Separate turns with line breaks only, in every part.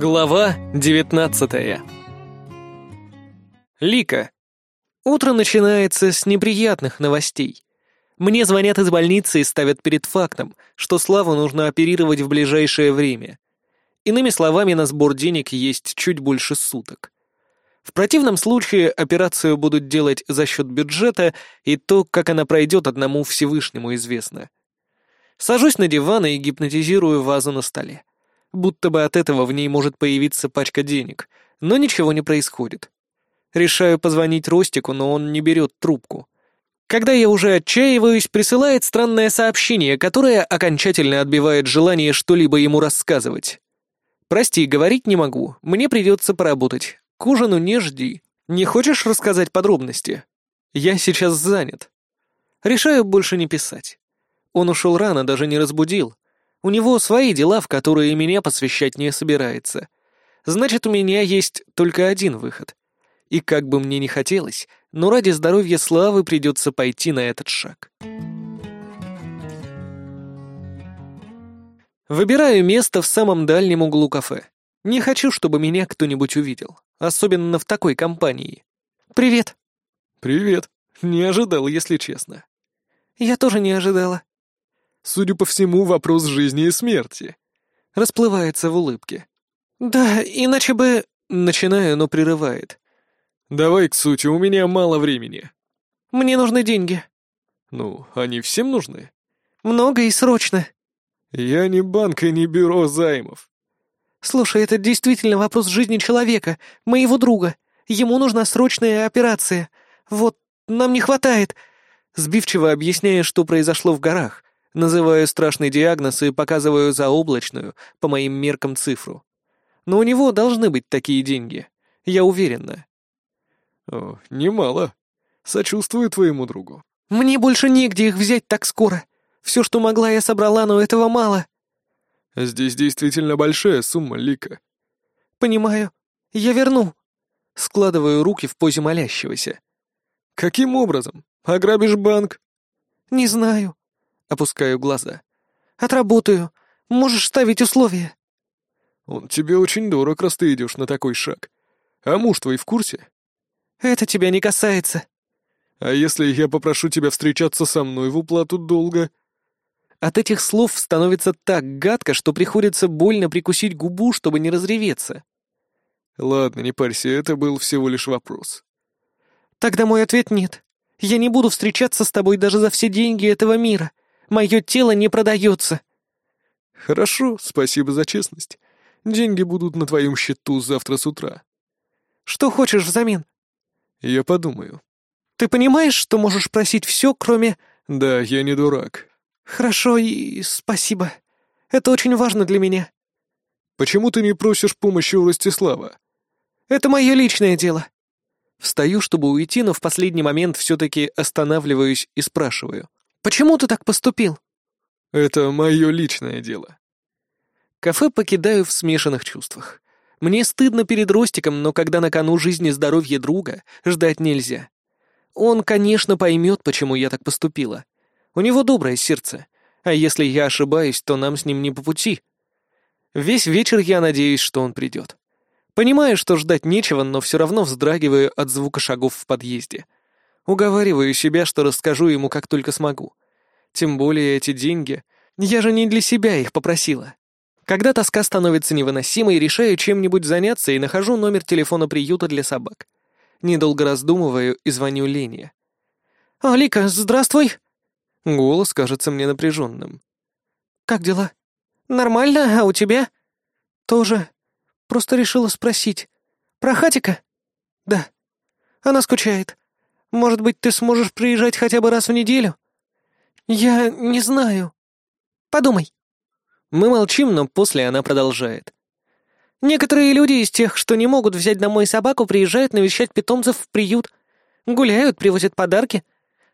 Глава 19 Лика. Утро начинается с неприятных новостей. Мне звонят из больницы и ставят перед фактом, что Славу нужно оперировать в ближайшее время. Иными словами, на сбор денег есть чуть больше суток. В противном случае операцию будут делать за счет бюджета, и то, как она пройдет, одному Всевышнему известно. Сажусь на диван и гипнотизирую вазу на столе будто бы от этого в ней может появиться пачка денег, но ничего не происходит. Решаю позвонить Ростику, но он не берет трубку. Когда я уже отчаиваюсь, присылает странное сообщение, которое окончательно отбивает желание что-либо ему рассказывать. «Прости, говорить не могу, мне придется поработать. К ужину не жди. Не хочешь рассказать подробности? Я сейчас занят». Решаю больше не писать. Он ушел рано, даже не разбудил. У него свои дела, в которые меня посвящать не собирается. Значит, у меня есть только один выход. И как бы мне ни хотелось, но ради здоровья Славы придется пойти на этот шаг. Выбираю место в самом дальнем углу кафе. Не хочу, чтобы меня кто-нибудь увидел, особенно в такой компании. «Привет».
«Привет. Не ожидал, если честно».
«Я тоже не ожидала».
Судя по всему, вопрос жизни и смерти.
Расплывается в улыбке. Да, иначе бы... Начинаю, но прерывает.
Давай к сути, у меня мало времени.
Мне нужны деньги.
Ну, они всем нужны?
Много и срочно.
Я не банк и не бюро займов.
Слушай, это действительно вопрос жизни человека, моего друга. Ему нужна срочная операция. Вот, нам не хватает. Сбивчиво объясняя, что произошло в горах. Называю страшный диагноз и показываю заоблачную, по моим меркам, цифру. Но у него должны быть такие деньги. Я уверена.
О, немало. Сочувствую твоему другу.
Мне больше негде их взять так скоро. Все, что могла, я собрала, но этого мало.
Здесь действительно большая сумма, Лика.
Понимаю. Я верну. Складываю руки в позе молящегося.
Каким образом? Ограбишь банк?
Не знаю. Опускаю глаза. «Отработаю. Можешь ставить условия».
«Он тебе очень дорог, раз ты идешь на такой шаг. А муж твой в курсе?»
«Это тебя не касается».
«А если я попрошу тебя встречаться со мной в уплату долга?»
От этих слов становится так гадко, что приходится больно прикусить губу, чтобы не разреветься.
«Ладно, не парься, это был всего лишь вопрос».
«Тогда мой ответ нет. Я не буду встречаться с тобой даже за все деньги этого мира. Мое тело не продается».
«Хорошо, спасибо за честность. Деньги будут на твоем счету завтра с утра».
«Что хочешь взамен?»
«Я подумаю».
«Ты понимаешь, что можешь просить все, кроме...»
«Да, я не дурак».
«Хорошо и спасибо. Это очень важно для меня».
«Почему ты не просишь помощи у Ростислава?»
«Это мое личное дело». Встаю, чтобы уйти, но в последний момент все-таки останавливаюсь и спрашиваю. Почему ты так поступил?»
«Это мое личное дело».
Кафе покидаю в смешанных чувствах. Мне стыдно перед Ростиком, но когда на кону жизни и здоровье друга, ждать нельзя. Он, конечно, поймет, почему я так поступила. У него доброе сердце, а если я ошибаюсь, то нам с ним не по пути. Весь вечер я надеюсь, что он придет. Понимаю, что ждать нечего, но все равно вздрагиваю от звука шагов в подъезде. Уговариваю себя, что расскажу ему, как только смогу. Тем более эти деньги. Я же не для себя их попросила. Когда тоска становится невыносимой, решаю чем-нибудь заняться и нахожу номер телефона приюта для собак. Недолго раздумываю и звоню Лене. «Алика, здравствуй!» Голос кажется мне напряженным. «Как дела?» «Нормально, а у тебя?» «Тоже. Просто решила спросить. Про Хатика?» «Да. Она скучает. Может быть, ты сможешь приезжать хотя бы раз в неделю? Я не знаю. Подумай. Мы молчим, но после она продолжает. Некоторые люди из тех, что не могут взять домой собаку, приезжают навещать питомцев в приют. Гуляют, привозят подарки.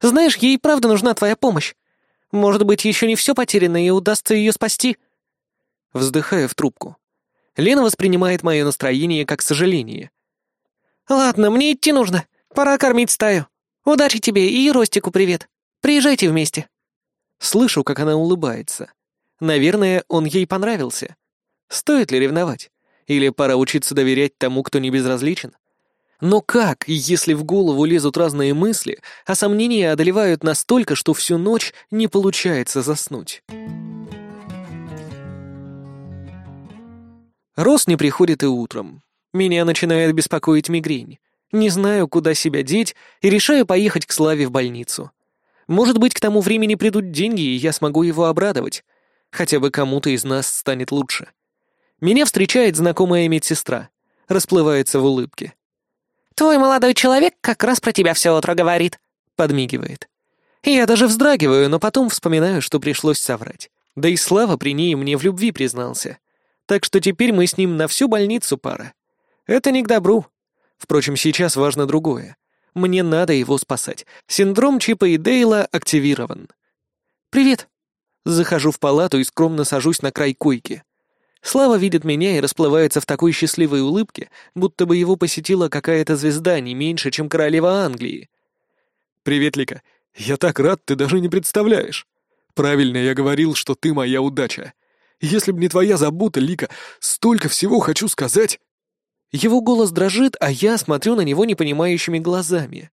Знаешь, ей правда нужна твоя помощь. Может быть, еще не все потеряно, и удастся ее спасти. Вздыхаю в трубку. Лена воспринимает мое настроение как сожаление. «Ладно, мне идти нужно. Пора кормить стаю. Удачи тебе и Ростику привет. Приезжайте вместе». Слышу, как она улыбается. Наверное, он ей понравился. Стоит ли ревновать? Или пора учиться доверять тому, кто не безразличен? Но как, если в голову лезут разные мысли, а сомнения одолевают настолько, что всю ночь не получается заснуть? Рос не приходит и утром. Меня начинает беспокоить мигрень. Не знаю, куда себя деть, и решаю поехать к Славе в больницу. Может быть, к тому времени придут деньги, и я смогу его обрадовать. Хотя бы кому-то из нас станет лучше. Меня встречает знакомая медсестра. Расплывается в улыбке.
«Твой молодой человек как раз про тебя все утро говорит», — подмигивает.
Я даже вздрагиваю, но потом вспоминаю, что пришлось соврать. Да и Слава при ней мне в любви признался. Так что теперь мы с ним на всю больницу пара. Это не к добру. Впрочем, сейчас важно другое. Мне надо его спасать. Синдром Чипа и Дейла активирован. «Привет». Захожу в палату и скромно сажусь на край койки. Слава видит меня и расплывается в такой счастливой улыбке, будто бы его посетила какая-то звезда не меньше, чем королева Англии.
«Привет, Лика. Я так рад, ты даже не представляешь. Правильно я говорил, что ты моя удача. Если б не твоя забота, Лика, столько всего хочу сказать».
Его голос дрожит, а я смотрю на него непонимающими глазами.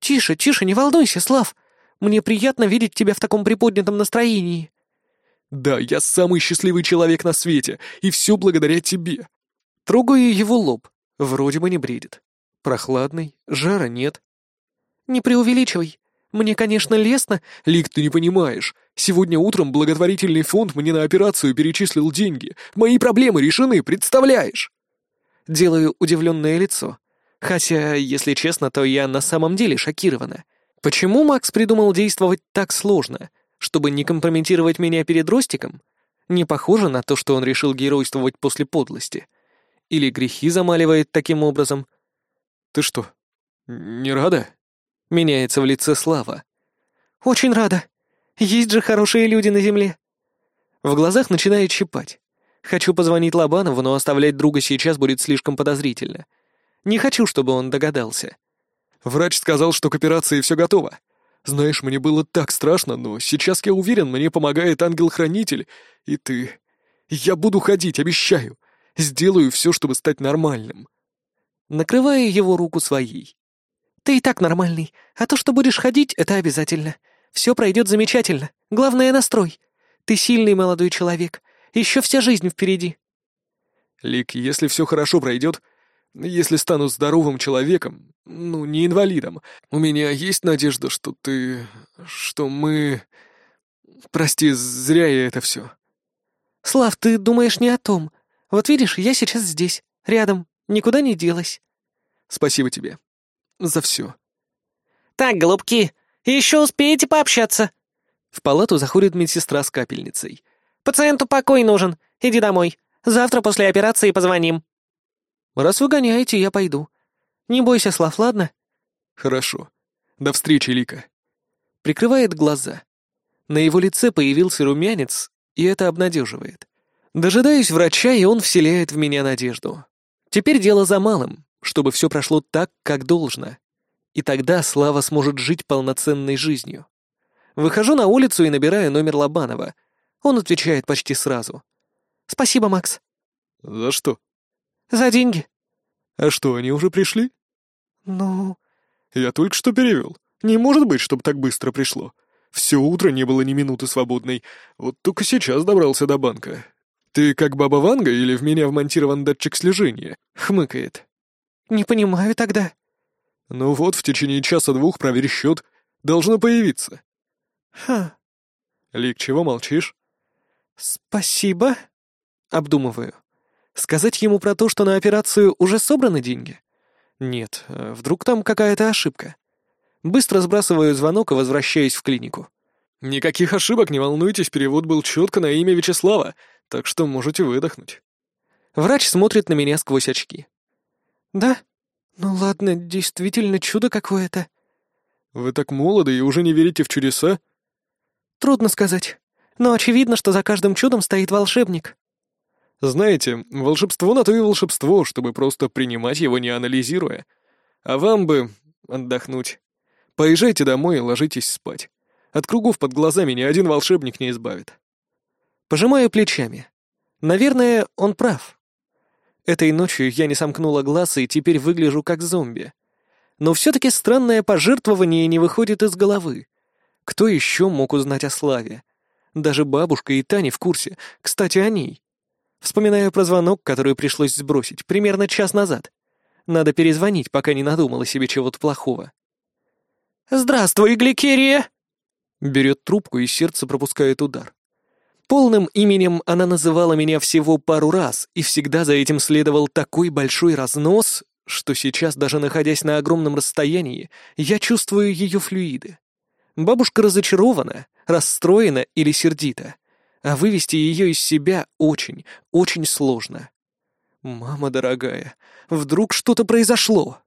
«Тише, тише, не волнуйся, Слав. Мне приятно видеть тебя в таком приподнятом настроении».
Да, я самый счастливый человек на свете, и все благодаря тебе.
Трогаю его лоб. Вроде бы не бредит. Прохладный, жара нет.
Не преувеличивай. Мне, конечно, лестно.
Лик, ты не понимаешь. Сегодня утром благотворительный фонд мне на операцию перечислил деньги. Мои проблемы решены, представляешь?
Делаю удивленное лицо. Хотя, если честно, то я на самом деле шокирована. Почему Макс придумал действовать так сложно? чтобы не компрометировать меня перед Ростиком? Не похоже на то, что он решил геройствовать после подлости. Или грехи замаливает таким образом.
«Ты что, не рада?»
Меняется в лице Слава.
«Очень рада. Есть же хорошие люди на земле».
В глазах начинает щипать. Хочу позвонить Лобанову, но оставлять друга сейчас будет слишком подозрительно. Не хочу, чтобы он догадался.
Врач сказал, что к операции все готово. Знаешь, мне было так страшно, но сейчас я уверен, мне помогает ангел-хранитель, и ты. Я буду ходить, обещаю. Сделаю все, чтобы стать нормальным.
Накрываю его руку своей.
Ты и так нормальный, а то, что будешь ходить, это обязательно. Все пройдет замечательно. Главное — настрой. Ты сильный молодой человек. Еще вся жизнь впереди.
Лик, если все хорошо пройдет, если стану здоровым человеком, ну, не инвалидом, у меня есть надежда, что ты... что мы... Прости, зря я это все.
Слав, ты думаешь не о том. Вот видишь, я сейчас здесь, рядом, никуда не делась.
Спасибо тебе. За все.
Так, голубки, еще успеете пообщаться.
В палату заходит медсестра с капельницей.
Пациенту покой нужен. Иди домой. Завтра после операции позвоним.
Раз вы гоняете, я пойду. Не бойся, Слав, ладно?
Хорошо. До встречи, Лика.
Прикрывает глаза. На его лице появился румянец, и это обнадеживает. Дожидаюсь врача, и он вселяет в меня надежду. Теперь дело за малым, чтобы все прошло так, как должно. И тогда Слава сможет жить полноценной жизнью. Выхожу на улицу и набираю номер Лобанова. Он отвечает почти сразу.
«Спасибо, Макс».
«За что?»
«За деньги».
«А что, они уже пришли?»
«Ну...»
«Я только что перевел. Не может быть, чтобы так быстро пришло. Все утро не было ни минуты свободной. Вот только сейчас добрался до банка. Ты как баба Ванга или в меня вмонтирован датчик слежения?» Хмыкает.
«Не понимаю тогда».
«Ну вот, в течение часа-двух проверь счет. Должно появиться».
«Ха...»
«Лик, чего молчишь?»
«Спасибо».
Обдумываю. Сказать ему про то, что на операцию уже собраны деньги? Нет, э, вдруг там какая-то ошибка. Быстро сбрасываю звонок и возвращаюсь в клинику.
Никаких ошибок, не волнуйтесь, перевод был четко на имя Вячеслава, так что можете выдохнуть.
Врач смотрит на меня сквозь очки.
Да? Ну ладно, действительно чудо какое-то.
Вы так молоды и уже не верите в чудеса?
Трудно сказать. Но очевидно, что за каждым чудом стоит волшебник.
Знаете, волшебство на то и волшебство, чтобы просто принимать его, не анализируя. А вам бы отдохнуть. Поезжайте домой и ложитесь спать. От кругов под глазами ни один волшебник не избавит.
Пожимаю плечами. Наверное, он прав. Этой ночью я не сомкнула глаз и теперь выгляжу как зомби. Но все-таки странное пожертвование не выходит из головы. Кто еще мог узнать о славе? Даже бабушка и Таня в курсе. Кстати, о ней. Вспоминаю про звонок, который пришлось сбросить, примерно час назад. Надо перезвонить, пока не надумала себе чего-то плохого. «Здравствуй, Гликерия!» Берет трубку, и сердце пропускает удар. Полным именем она называла меня всего пару раз, и всегда за этим следовал такой большой разнос, что сейчас, даже находясь на огромном расстоянии, я чувствую ее флюиды. Бабушка разочарована, расстроена или сердита, а вывести ее из себя очень, очень сложно. «Мама дорогая, вдруг что-то произошло?»